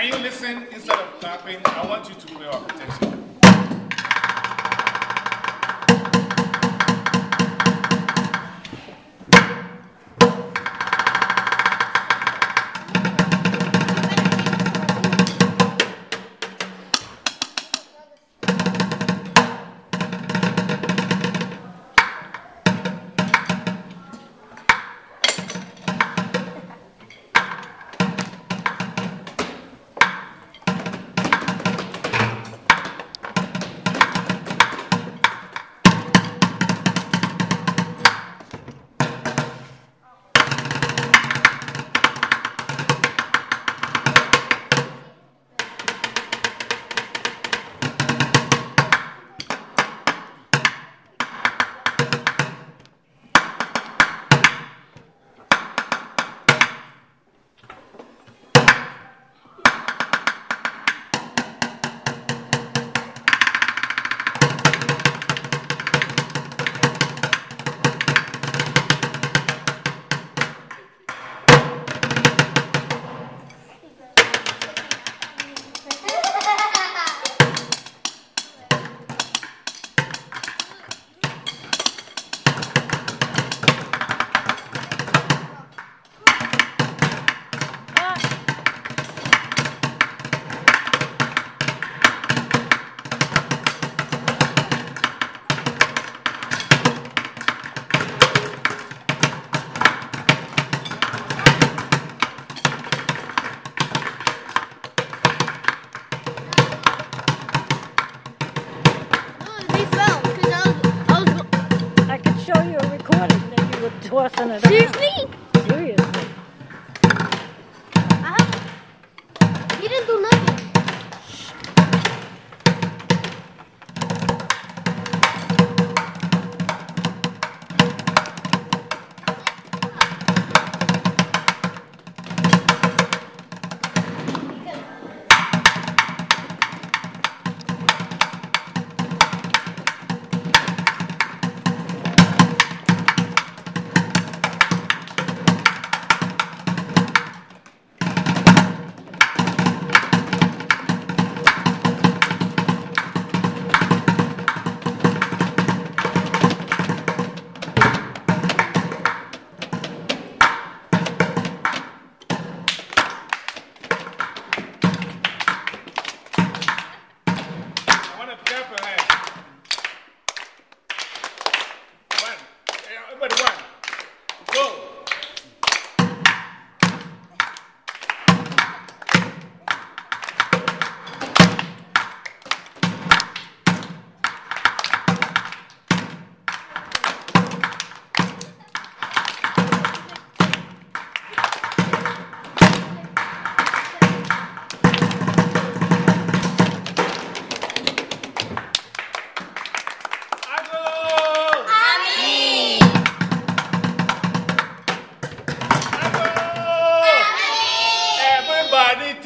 Can you listen instead of clapping? I want you to play attention. You a recording that you were tossing it. Seriously.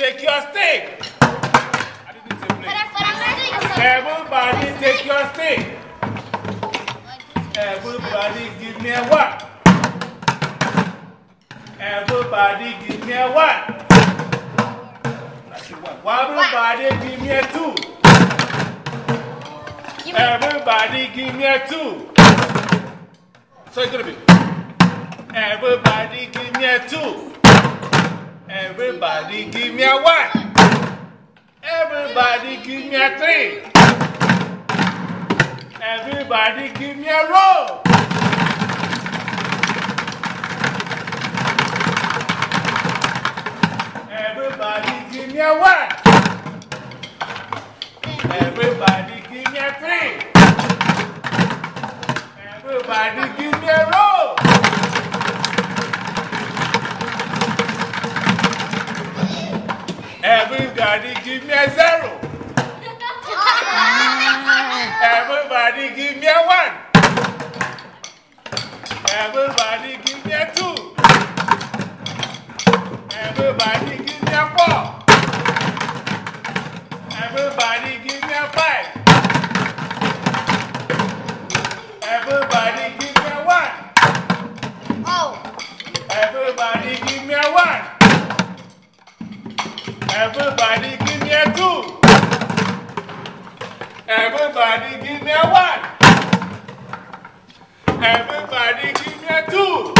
Take your stick. I didn't say play. Everybody take your stick. Everybody give me a what? Everybody give me a what? Everybody give me a two. Everybody give me a two. So it's gonna be. Everybody give me a two. Everybody give me a one. Everybody give me a three. Everybody give me a roll. Everybody give me a one. Everybody give me a three. Everybody give me a roll. Everybody give me a zero. Everybody give me a one. Everybody give me a two. Everybody give me a four. Everybody give me a two. Everybody give me a one. Everybody give me a two.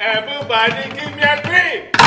Everybody give me a three.